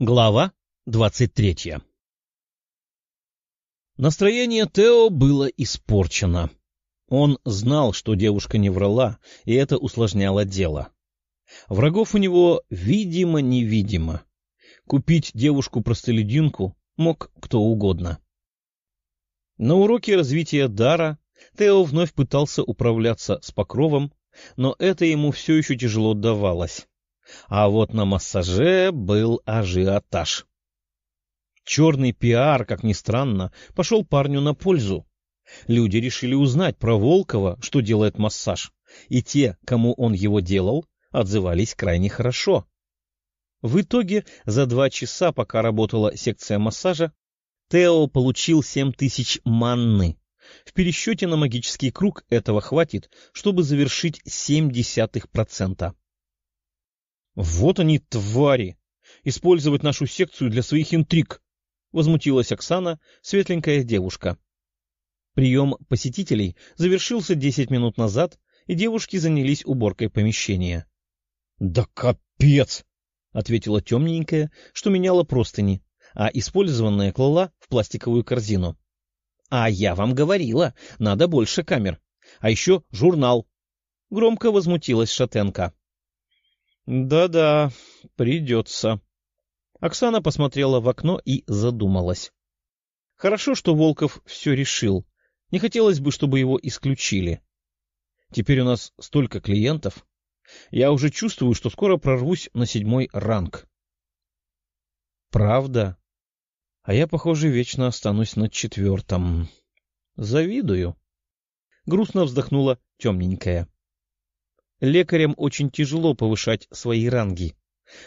Глава двадцать третья Настроение Тео было испорчено. Он знал, что девушка не врала, и это усложняло дело. Врагов у него видимо-невидимо. Купить девушку-простолюдинку мог кто угодно. На уроке развития дара Тео вновь пытался управляться с покровом, но это ему все еще тяжело давалось. А вот на массаже был ажиотаж. Черный пиар, как ни странно, пошел парню на пользу. Люди решили узнать про Волкова, что делает массаж, и те, кому он его делал, отзывались крайне хорошо. В итоге за два часа, пока работала секция массажа, Тео получил семь тысяч манны. В пересчете на магический круг этого хватит, чтобы завершить семь десятых процента. Вот они, твари! Использовать нашу секцию для своих интриг! — возмутилась Оксана, светленькая девушка. Прием посетителей завершился десять минут назад, и девушки занялись уборкой помещения. — Да капец! — ответила темненькая, что меняла простыни, а использованная клала в пластиковую корзину. — А я вам говорила, надо больше камер. А еще журнал. Громко возмутилась Шатенко. Да-да, придется. Оксана посмотрела в окно и задумалась. Хорошо, что Волков все решил. Не хотелось бы, чтобы его исключили. Теперь у нас столько клиентов. Я уже чувствую, что скоро прорвусь на седьмой ранг. Правда? А я, похоже, вечно останусь на четвертом. Завидую. Грустно вздохнула темненькая. Лекарям очень тяжело повышать свои ранги,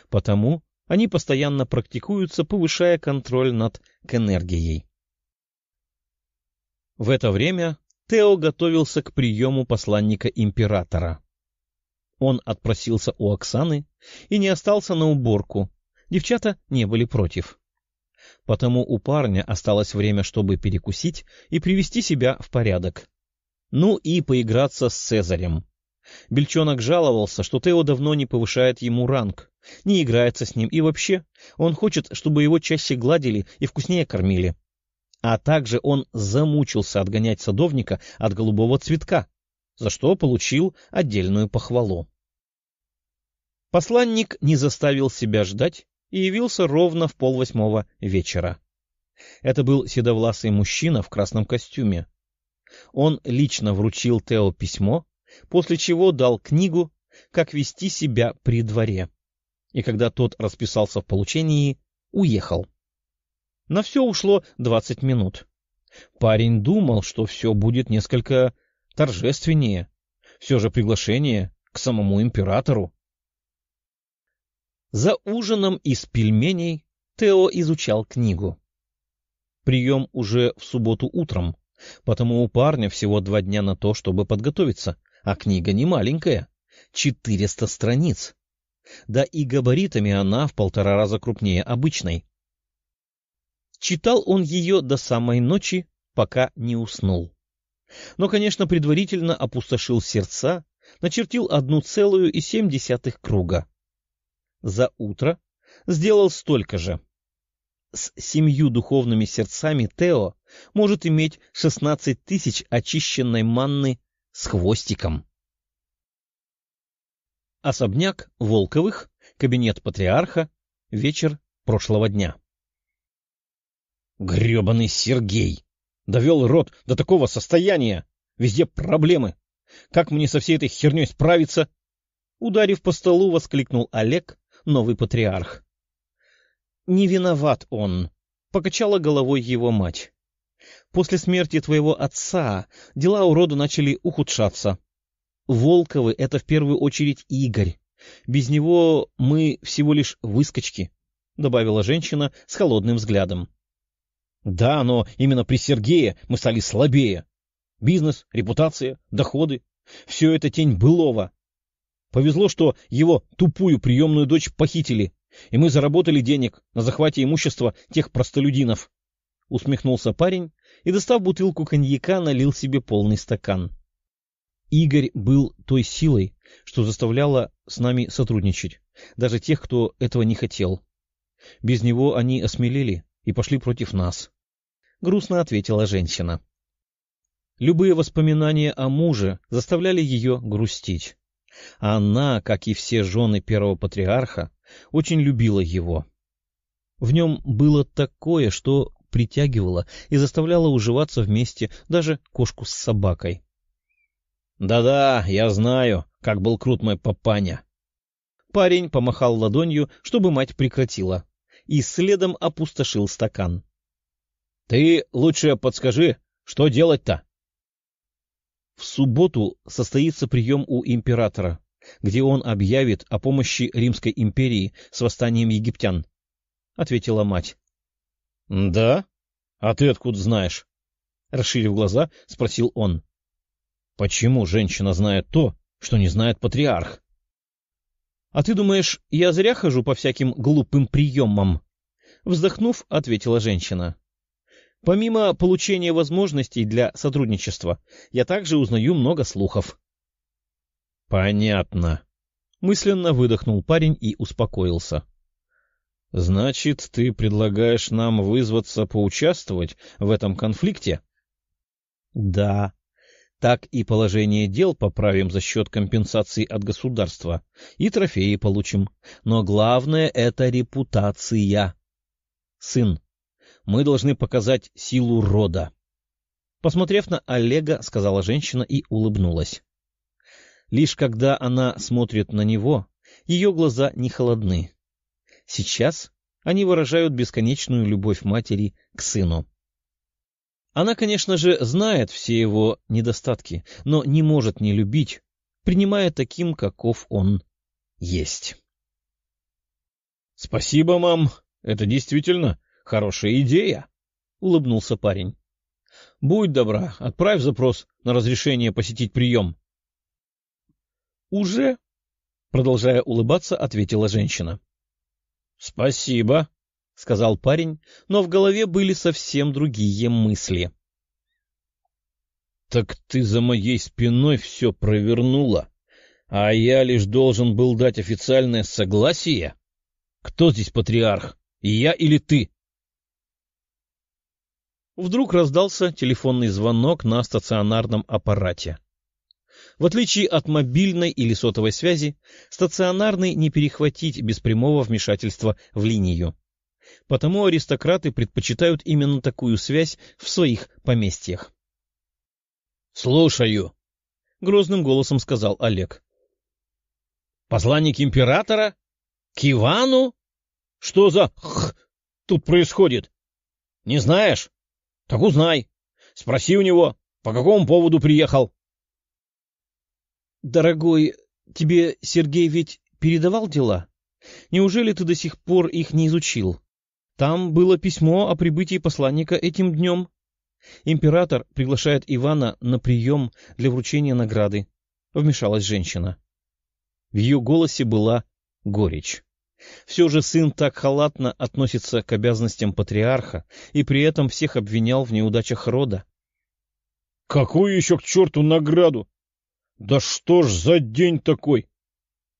потому они постоянно практикуются, повышая контроль над энергией. В это время Тео готовился к приему посланника императора. Он отпросился у Оксаны и не остался на уборку. Девчата не были против. Потому у парня осталось время, чтобы перекусить и привести себя в порядок. Ну и поиграться с Цезарем. Бельчонок жаловался, что Тео давно не повышает ему ранг, не играется с ним, и вообще он хочет, чтобы его чаще гладили и вкуснее кормили. А также он замучился отгонять садовника от голубого цветка, за что получил отдельную похвалу. Посланник не заставил себя ждать и явился ровно в полвосьмого вечера. Это был седовласый мужчина в красном костюме. Он лично вручил Тео письмо, после чего дал книгу «Как вести себя при дворе». И когда тот расписался в получении, уехал. На все ушло двадцать минут. Парень думал, что все будет несколько торжественнее. Все же приглашение к самому императору. За ужином из пельменей Тео изучал книгу. Прием уже в субботу утром, потому у парня всего два дня на то, чтобы подготовиться, а книга не маленькая — четыреста страниц. Да и габаритами она в полтора раза крупнее обычной. Читал он ее до самой ночи, пока не уснул. Но, конечно, предварительно опустошил сердца, начертил одну целую и семь десятых круга. За утро сделал столько же. С семью духовными сердцами Тео может иметь шестнадцать тысяч очищенной манны с хвостиком. Особняк Волковых, кабинет патриарха, вечер прошлого дня. Гребаный Сергей! Довел рот до такого состояния! Везде проблемы! Как мне со всей этой херней справиться? Ударив по столу, воскликнул Олег, новый патриарх. Не виноват он, — покачала головой его мать. После смерти твоего отца дела у рода начали ухудшаться. Волковы — это в первую очередь Игорь. Без него мы всего лишь выскочки, — добавила женщина с холодным взглядом. — Да, но именно при Сергее мы стали слабее. Бизнес, репутация, доходы — все это тень былого. Повезло, что его тупую приемную дочь похитили, и мы заработали денег на захвате имущества тех простолюдинов. Усмехнулся парень и, достав бутылку коньяка, налил себе полный стакан. Игорь был той силой, что заставляла с нами сотрудничать, даже тех, кто этого не хотел. Без него они осмелели и пошли против нас. Грустно ответила женщина. Любые воспоминания о муже заставляли ее грустить. Она, как и все жены первого патриарха, очень любила его. В нем было такое, что притягивало и заставляло уживаться вместе даже кошку с собакой. «Да-да, я знаю, как был крут мой папаня». Парень помахал ладонью, чтобы мать прекратила, и следом опустошил стакан. — Ты лучше подскажи, что делать-то? В субботу состоится прием у императора, где он объявит о помощи Римской империи с восстанием египтян, — ответила мать. — Да? А ты откуда знаешь? — расширив глаза, спросил он. — Почему женщина знает то, что не знает патриарх? — А ты думаешь, я зря хожу по всяким глупым приемам? Вздохнув, ответила женщина. Помимо получения возможностей для сотрудничества, я также узнаю много слухов. — Понятно. Мысленно выдохнул парень и успокоился. — Значит, ты предлагаешь нам вызваться поучаствовать в этом конфликте? — Да. Так и положение дел поправим за счет компенсации от государства, и трофеи получим. Но главное — это репутация. Сын, мы должны показать силу рода. Посмотрев на Олега, сказала женщина и улыбнулась. Лишь когда она смотрит на него, ее глаза не холодны. Сейчас они выражают бесконечную любовь матери к сыну. Она, конечно же, знает все его недостатки, но не может не любить, принимая таким, каков он есть. — Спасибо, мам. Это действительно Хорошая идея, — улыбнулся парень. — Будь добра, отправь запрос на разрешение посетить прием. — Уже? — продолжая улыбаться, ответила женщина. — Спасибо, — сказал парень, но в голове были совсем другие мысли. — Так ты за моей спиной все провернула, а я лишь должен был дать официальное согласие? Кто здесь патриарх, я или ты? Вдруг раздался телефонный звонок на стационарном аппарате. В отличие от мобильной или сотовой связи, стационарный не перехватить без прямого вмешательства в линию. Потому аристократы предпочитают именно такую связь в своих поместьях. — Слушаю, — грозным голосом сказал Олег. — Посланник императора? К Ивану? Что за... Х... тут происходит? Не знаешь? — Так узнай. Спроси у него, по какому поводу приехал. — Дорогой, тебе Сергей ведь передавал дела? Неужели ты до сих пор их не изучил? Там было письмо о прибытии посланника этим днем. Император приглашает Ивана на прием для вручения награды. Вмешалась женщина. В ее голосе была горечь. Все же сын так халатно относится к обязанностям патриарха и при этом всех обвинял в неудачах рода. — Какую еще к черту награду? Да что ж за день такой?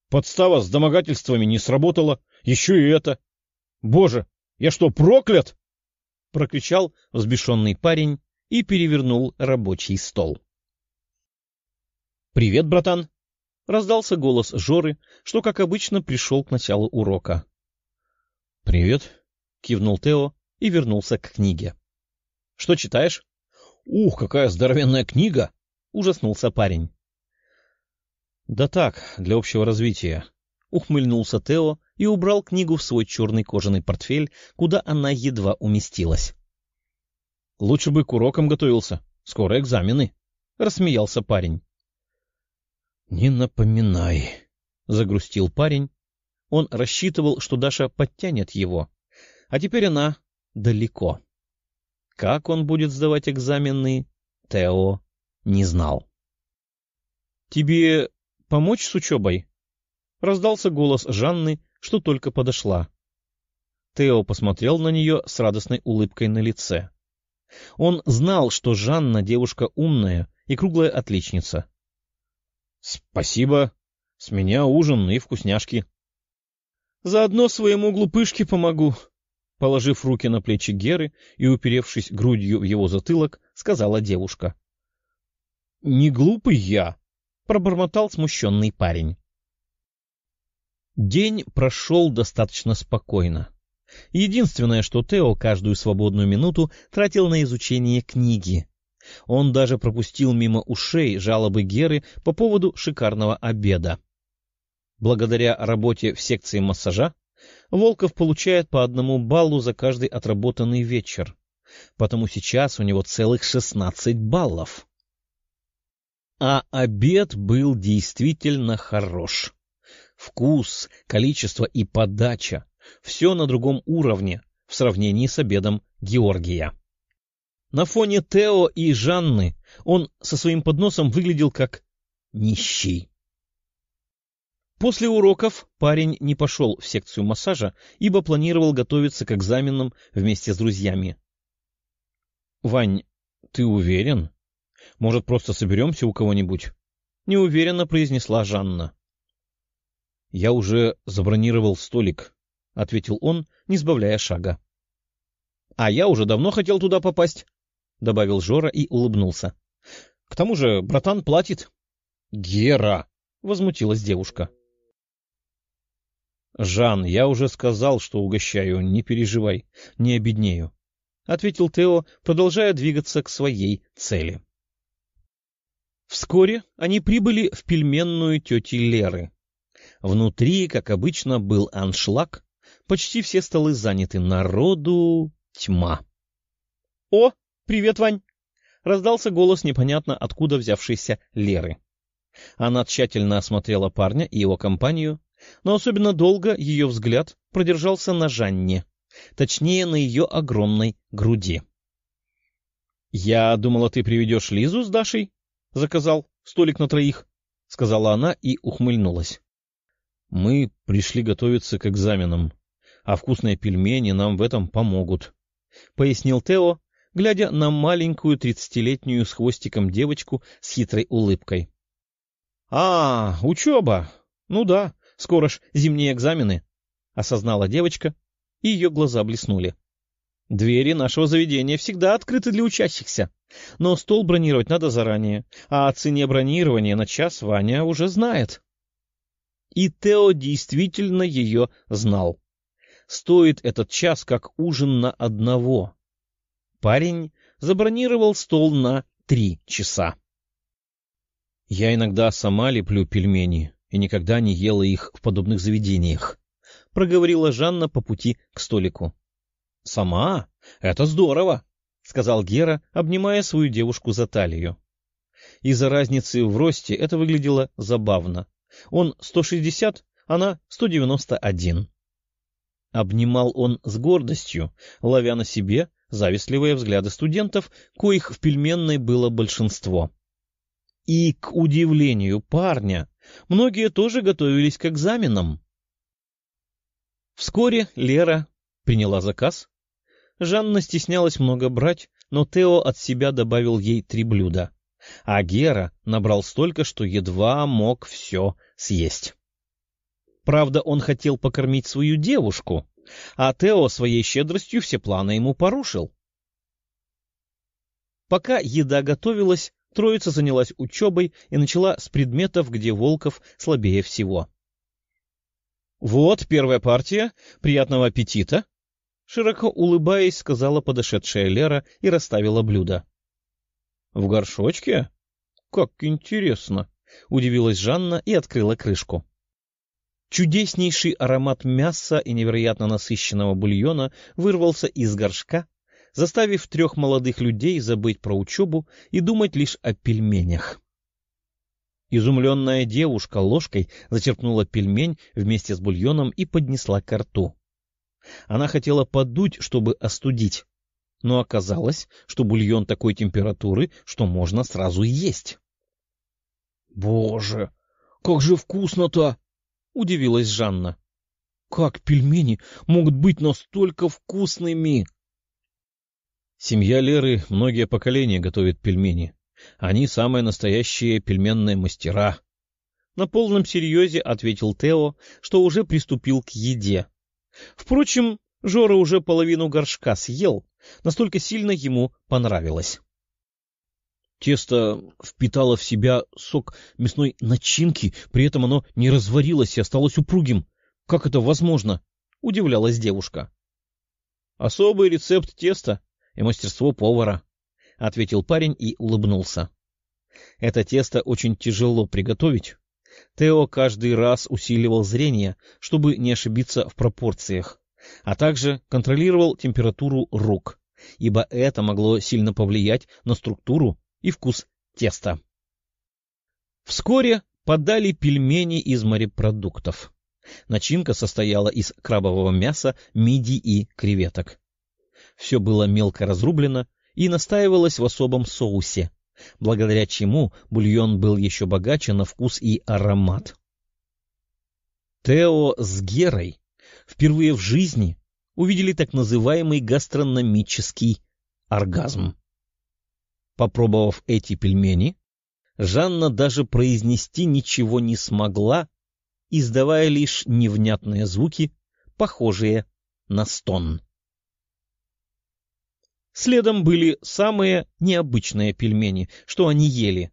Подстава с домогательствами не сработала, еще и это. Боже, я что, проклят? — прокричал взбешенный парень и перевернул рабочий стол. — Привет, братан! Раздался голос Жоры, что, как обычно, пришел к началу урока. — Привет, — кивнул Тео и вернулся к книге. — Что читаешь? — Ух, какая здоровенная книга! — ужаснулся парень. — Да так, для общего развития. Ухмыльнулся Тео и убрал книгу в свой черный кожаный портфель, куда она едва уместилась. — Лучше бы к урокам готовился. Скоро экзамены, — рассмеялся парень. — Не напоминай, — загрустил парень. Он рассчитывал, что Даша подтянет его, а теперь она далеко. Как он будет сдавать экзамены, Тео не знал. — Тебе помочь с учебой? — раздался голос Жанны, что только подошла. Тео посмотрел на нее с радостной улыбкой на лице. Он знал, что Жанна девушка умная и круглая отличница. — Спасибо. С меня ужин и вкусняшки. — Заодно своему глупышке помогу, — положив руки на плечи Геры и уперевшись грудью в его затылок, сказала девушка. — Не глупый я, — пробормотал смущенный парень. День прошел достаточно спокойно. Единственное, что Тео каждую свободную минуту тратил на изучение книги. Он даже пропустил мимо ушей жалобы Геры по поводу шикарного обеда. Благодаря работе в секции массажа Волков получает по одному баллу за каждый отработанный вечер, потому сейчас у него целых шестнадцать баллов. А обед был действительно хорош. Вкус, количество и подача — все на другом уровне в сравнении с обедом Георгия. На фоне Тео и Жанны он со своим подносом выглядел как нищий. После уроков парень не пошел в секцию массажа, ибо планировал готовиться к экзаменам вместе с друзьями. — Вань, ты уверен? Может, просто соберемся у кого-нибудь? — неуверенно произнесла Жанна. — Я уже забронировал столик, — ответил он, не сбавляя шага. — А я уже давно хотел туда попасть, — добавил Жора и улыбнулся. — К тому же братан платит. — Гера! — возмутилась девушка. — Жан, я уже сказал, что угощаю, не переживай, не обеднею, — ответил Тео, продолжая двигаться к своей цели. Вскоре они прибыли в пельменную тети Леры. Внутри, как обычно, был аншлаг, почти все столы заняты, народу тьма. — О, привет, Вань! — раздался голос непонятно откуда взявшейся Леры. Она тщательно осмотрела парня и его компанию, но особенно долго ее взгляд продержался на Жанне, точнее, на ее огромной груди. — Я думала, ты приведешь Лизу с Дашей? — заказал столик на троих, — сказала она и ухмыльнулась. — Мы пришли готовиться к экзаменам, а вкусные пельмени нам в этом помогут, — пояснил Тео, глядя на маленькую тридцатилетнюю с хвостиком девочку с хитрой улыбкой. — А, учеба! Ну да, Скоро ж зимние экзамены, — осознала девочка, и ее глаза блеснули. Двери нашего заведения всегда открыты для учащихся, но стол бронировать надо заранее, а о цене бронирования на час Ваня уже знает. И Тео действительно ее знал. Стоит этот час как ужин на одного. Парень забронировал стол на три часа. Я иногда сама леплю пельмени, и никогда не ела их в подобных заведениях, — проговорила Жанна по пути к столику. — Сама? Это здорово! — сказал Гера, обнимая свою девушку за талию. Из-за разницы в росте это выглядело забавно. Он 160, она 191. Обнимал он с гордостью, ловя на себе завистливые взгляды студентов, коих в пельменной было большинство. И, к удивлению парня, многие тоже готовились к экзаменам. Вскоре Лера приняла заказ. Жанна стеснялась много брать, но Тео от себя добавил ей три блюда, а Гера набрал столько, что едва мог все съесть. Правда, он хотел покормить свою девушку, а Тео своей щедростью все планы ему порушил. Пока еда готовилась, Троица занялась учебой и начала с предметов, где Волков слабее всего. — Вот первая партия. Приятного аппетита! — широко улыбаясь, сказала подошедшая Лера и расставила блюдо. — В горшочке? Как интересно! — удивилась Жанна и открыла крышку. Чудеснейший аромат мяса и невероятно насыщенного бульона вырвался из горшка, заставив трех молодых людей забыть про учебу и думать лишь о пельменях. Изумленная девушка ложкой зачерпнула пельмень вместе с бульоном и поднесла ко рту. Она хотела подуть, чтобы остудить, но оказалось, что бульон такой температуры, что можно сразу есть. — Боже, как же вкусно-то! — удивилась Жанна. — Как пельмени могут быть настолько вкусными? Семья Леры многие поколения готовит пельмени. Они самые настоящие пельменные мастера. На полном серьезе ответил Тео, что уже приступил к еде. Впрочем, Жора уже половину горшка съел, настолько сильно ему понравилось. Тесто впитало в себя сок мясной начинки, при этом оно не разварилось и осталось упругим. Как это возможно? — удивлялась девушка. — Особый рецепт теста и мастерство повара, — ответил парень и улыбнулся. Это тесто очень тяжело приготовить. Тео каждый раз усиливал зрение, чтобы не ошибиться в пропорциях, а также контролировал температуру рук, ибо это могло сильно повлиять на структуру и вкус теста. Вскоре подали пельмени из морепродуктов. Начинка состояла из крабового мяса, мидий и креветок. Все было мелко разрублено и настаивалось в особом соусе, благодаря чему бульон был еще богаче на вкус и аромат. Тео с Герой впервые в жизни увидели так называемый гастрономический оргазм. Попробовав эти пельмени, Жанна даже произнести ничего не смогла, издавая лишь невнятные звуки, похожие на стон. Следом были самые необычные пельмени, что они ели.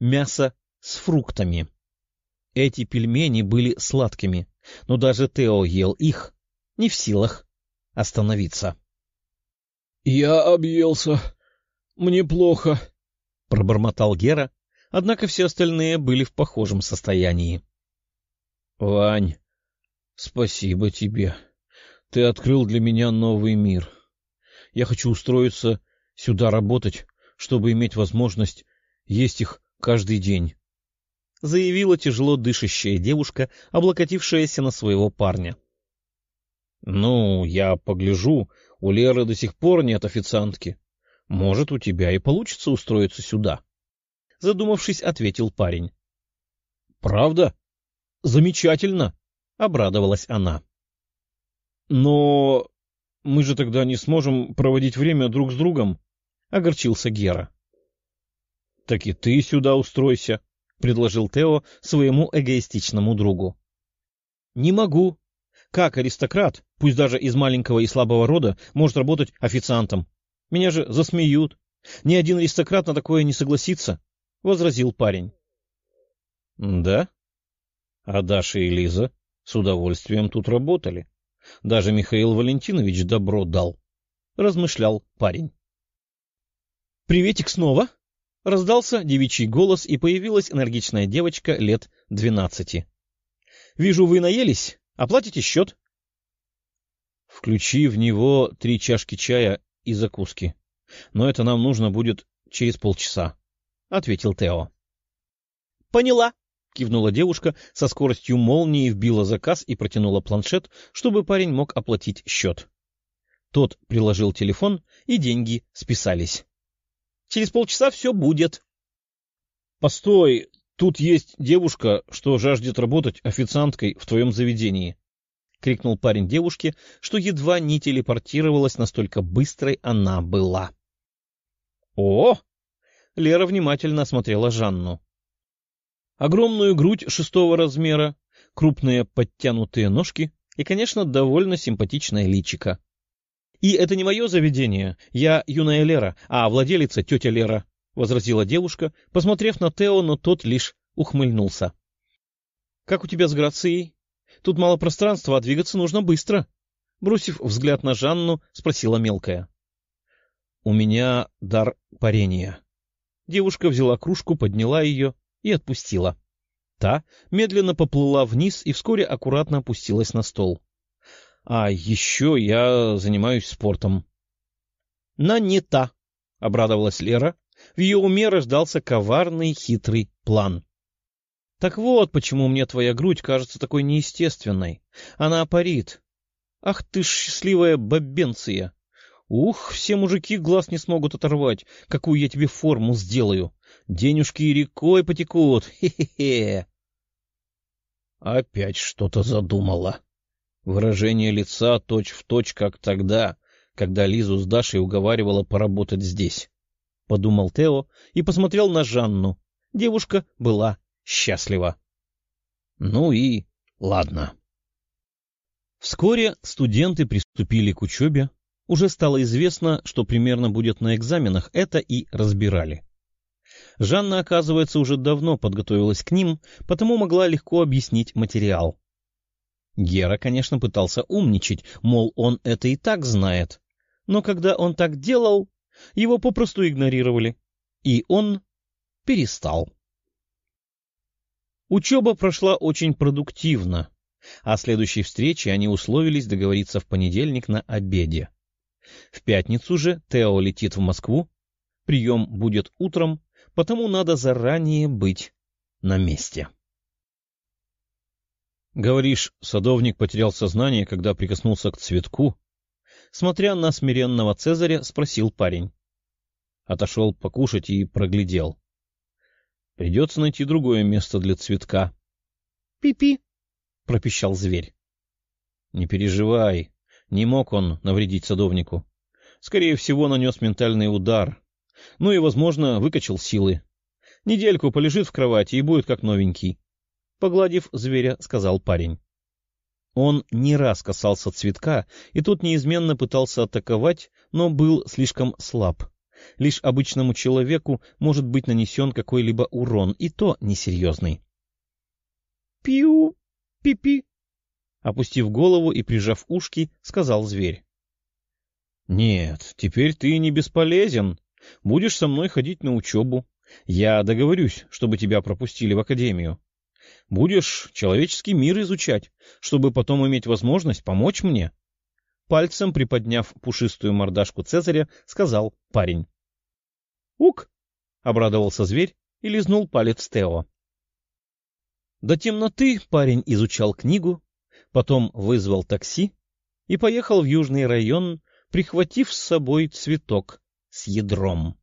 Мясо с фруктами. Эти пельмени были сладкими, но даже Тео ел их, не в силах остановиться. — Я объелся. Мне плохо, — пробормотал Гера, однако все остальные были в похожем состоянии. — Вань, спасибо тебе. Ты открыл для меня новый мир. Я хочу устроиться сюда работать, чтобы иметь возможность есть их каждый день. — заявила тяжело дышащая девушка, облокотившаяся на своего парня. — Ну, я погляжу, у Леры до сих пор нет официантки. Может, у тебя и получится устроиться сюда. Задумавшись, ответил парень. — Правда? Замечательно! — обрадовалась она. — Но мы же тогда не сможем проводить время друг с другом, — огорчился Гера. — Так и ты сюда устройся, — предложил Тео своему эгоистичному другу. — Не могу. Как аристократ, пусть даже из маленького и слабого рода, может работать официантом? Меня же засмеют. Ни один аристократ на такое не согласится, — возразил парень. — Да? А Даша и Лиза с удовольствием тут работали. Даже Михаил Валентинович добро дал, — размышлял парень. — Приветик снова! — раздался девичий голос, и появилась энергичная девочка лет двенадцати. — Вижу, вы наелись. Оплатите счет. — Включи в него три чашки чая и закуски. Но это нам нужно будет через полчаса, — ответил Тео. — Поняла, кивнула девушка, со скоростью молнии вбила заказ и протянула планшет, чтобы парень мог оплатить счет. Тот приложил телефон, и деньги списались. — Через полчаса все будет. — Постой, тут есть девушка, что жаждет работать официанткой в твоем заведении. — крикнул парень девушке, что едва не телепортировалась, настолько быстрой она была. — О! — Лера внимательно осмотрела Жанну. Огромную грудь шестого размера, крупные подтянутые ножки и, конечно, довольно симпатичное личико. — И это не мое заведение, я юная Лера, а владелица тетя Лера, — возразила девушка, посмотрев на Тео, но тот лишь ухмыльнулся. — Как у тебя с грацией? Тут мало пространства, а двигаться нужно быстро. Бросив взгляд на Жанну, спросила мелкая. — У меня дар парения. Девушка взяла кружку, подняла ее и отпустила. Та медленно поплыла вниз и вскоре аккуратно опустилась на стол. — А еще я занимаюсь спортом. — На не та, — обрадовалась Лера. В ее уме рождался коварный хитрый план. — Так вот, почему мне твоя грудь кажется такой неестественной. Она парит. Ах ты ж счастливая бабенция! Ух, все мужики глаз не смогут оторвать, какую я тебе форму сделаю. Денежки рекой потекут, хе-хе-хе. Опять что-то задумала. Выражение лица точь-в-точь, точь, как тогда, когда Лизу с Дашей уговаривала поработать здесь. Подумал Тео и посмотрел на Жанну. Девушка была счастлива. Ну и ладно. Вскоре студенты приступили к учебе. Уже стало известно, что примерно будет на экзаменах, это и разбирали. Жанна, оказывается, уже давно подготовилась к ним, потому могла легко объяснить материал. Гера, конечно, пытался умничать, мол, он это и так знает. Но когда он так делал, его попросту игнорировали, и он перестал. Учеба прошла очень продуктивно, а следующей встрече они условились договориться в понедельник на обеде. В пятницу же Тео летит в Москву, прием будет утром, потому надо заранее быть на месте. Говоришь, садовник потерял сознание, когда прикоснулся к цветку? Смотря на смиренного Цезаря, спросил парень. Отошел покушать и проглядел. Придется найти другое место для цветка. «Пи — пропищал зверь. — Не переживай, не мог он навредить садовнику. Скорее всего, нанес ментальный удар. Ну и, возможно, выкачал силы. Недельку полежит в кровати и будет как новенький. Погладив зверя, сказал парень. Он не раз касался цветка, и тот неизменно пытался атаковать, но был слишком слаб. Лишь обычному человеку может быть нанесен какой-либо урон, и то несерьезный. — Пью! Пи-пи! Опустив голову и прижав ушки, сказал зверь. — Нет, теперь ты не бесполезен. Будешь со мной ходить на учебу. Я договорюсь, чтобы тебя пропустили в академию. Будешь человеческий мир изучать, чтобы потом иметь возможность помочь мне. Пальцем приподняв пушистую мордашку Цезаря, сказал парень. — Ук! — обрадовался зверь и лизнул палец Тео. До темноты парень изучал книгу, потом вызвал такси и поехал в южный район, прихватив с собой цветок с ядром.